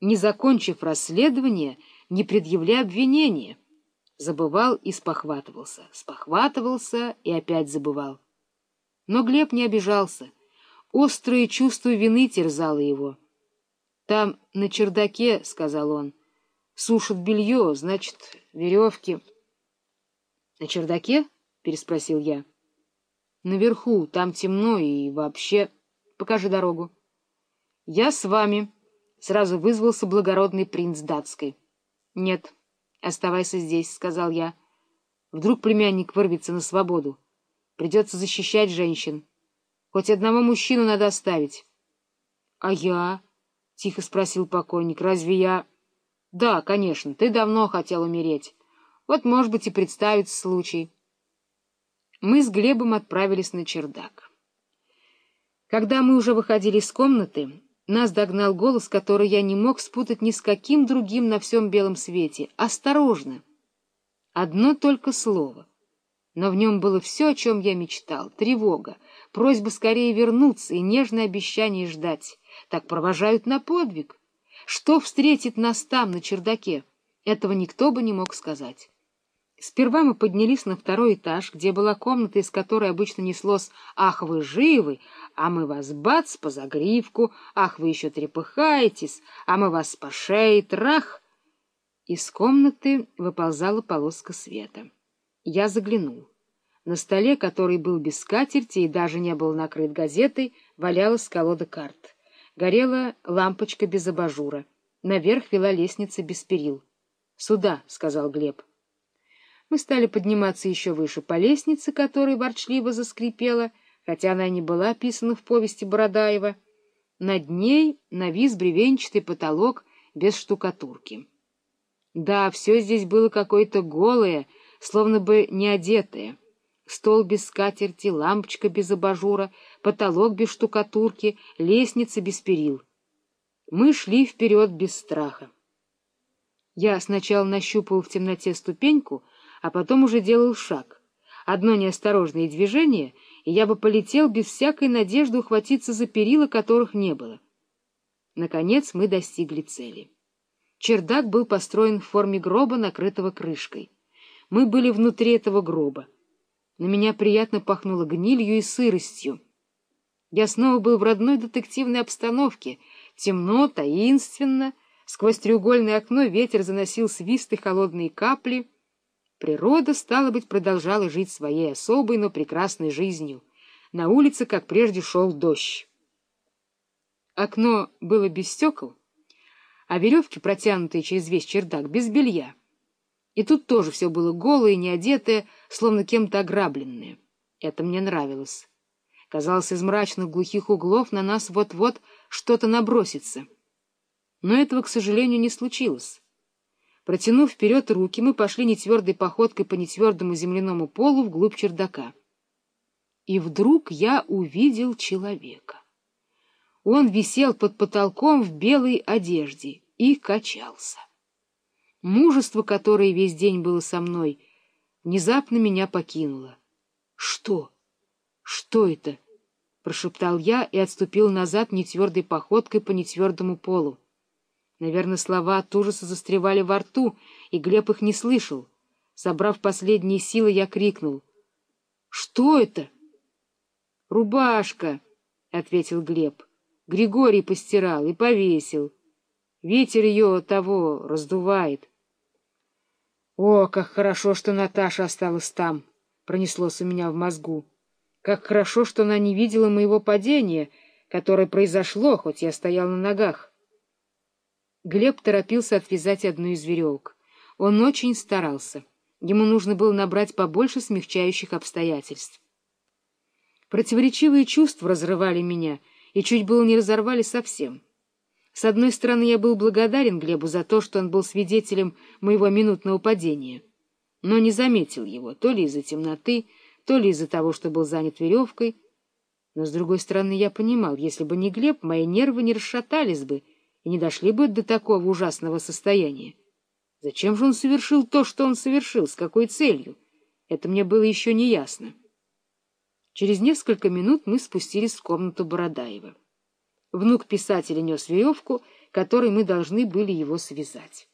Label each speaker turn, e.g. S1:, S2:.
S1: не закончив расследование, не предъявля обвинения. Забывал и спохватывался, спохватывался и опять забывал. Но Глеб не обижался. Острое чувство вины терзало его. — Там, на чердаке, — сказал он, — сушат белье, значит, веревки. — На чердаке? — переспросил я. — Наверху, там темно и вообще... Покажи дорогу. — Я с вами, — сразу вызвался благородный принц датской. — Нет, оставайся здесь, — сказал я. Вдруг племянник вырвется на свободу. Придется защищать женщин. Хоть одного мужчину надо оставить. — А я? — тихо спросил покойник. — Разве я... — Да, конечно, ты давно хотел умереть. Вот, может быть, и представится случай. Мы с Глебом отправились на чердак. Когда мы уже выходили из комнаты, нас догнал голос, который я не мог спутать ни с каким другим на всем белом свете. «Осторожно!» Одно только слово. Но в нем было все, о чем я мечтал. Тревога, просьба скорее вернуться и нежное обещание ждать. Так провожают на подвиг. Что встретит нас там, на чердаке? Этого никто бы не мог сказать. Сперва мы поднялись на второй этаж, где была комната, из которой обычно неслось «Ах, вы живы!», а мы вас бац по загривку, «Ах, вы еще трепыхаетесь!», а мы вас по шее, трах! Из комнаты выползала полоска света. Я заглянул. На столе, который был без скатерти и даже не был накрыт газетой, валялась колода карт. Горела лампочка без абажура. Наверх вела лестница без перил. — Сюда, — сказал Глеб. Мы стали подниматься еще выше по лестнице, которая ворчливо заскрипела, хотя она не была описана в повести Бородаева. Над ней навис бревенчатый потолок без штукатурки. Да, все здесь было какое-то голое, словно бы не одетое. Стол без скатерти, лампочка без абажура, потолок без штукатурки, лестница без перил. Мы шли вперед без страха. Я сначала нащупал в темноте ступеньку, а потом уже делал шаг. Одно неосторожное движение, и я бы полетел без всякой надежды ухватиться за перила, которых не было. Наконец мы достигли цели. Чердак был построен в форме гроба, накрытого крышкой. Мы были внутри этого гроба. На меня приятно пахнуло гнилью и сыростью. Я снова был в родной детективной обстановке, темно, таинственно, сквозь треугольное окно ветер заносил свисты холодные капли — Природа, стало быть, продолжала жить своей особой, но прекрасной жизнью. На улице, как прежде, шел дождь. Окно было без стекол, а веревки, протянутые через весь чердак, без белья. И тут тоже все было голое, неодетое, словно кем-то ограбленное. Это мне нравилось. Казалось, из мрачных глухих углов на нас вот-вот что-то набросится. Но этого, к сожалению, не случилось. Протянув вперед руки, мы пошли нетвердой походкой по нетвердому земляному полу вглубь чердака. И вдруг я увидел человека. Он висел под потолком в белой одежде и качался. Мужество, которое весь день было со мной, внезапно меня покинуло. — Что? Что это? — прошептал я и отступил назад нетвердой походкой по нетвердому полу. Наверное, слова от ужаса застревали во рту, и Глеб их не слышал. Собрав последние силы, я крикнул. — Что это? — Рубашка, — ответил Глеб. Григорий постирал и повесил. Ветер ее того раздувает. — О, как хорошо, что Наташа осталась там! — пронеслось у меня в мозгу. Как хорошо, что она не видела моего падения, которое произошло, хоть я стоял на ногах. Глеб торопился отвязать одну из веревок. Он очень старался. Ему нужно было набрать побольше смягчающих обстоятельств. Противоречивые чувства разрывали меня и чуть было не разорвали совсем. С одной стороны, я был благодарен Глебу за то, что он был свидетелем моего минутного падения, но не заметил его, то ли из-за темноты, то ли из-за того, что был занят веревкой. Но, с другой стороны, я понимал, если бы не Глеб, мои нервы не расшатались бы, и не дошли бы до такого ужасного состояния. Зачем же он совершил то, что он совершил, с какой целью? Это мне было еще не ясно. Через несколько минут мы спустились в комнату Бородаева. Внук писателя нес веревку, которой мы должны были его связать.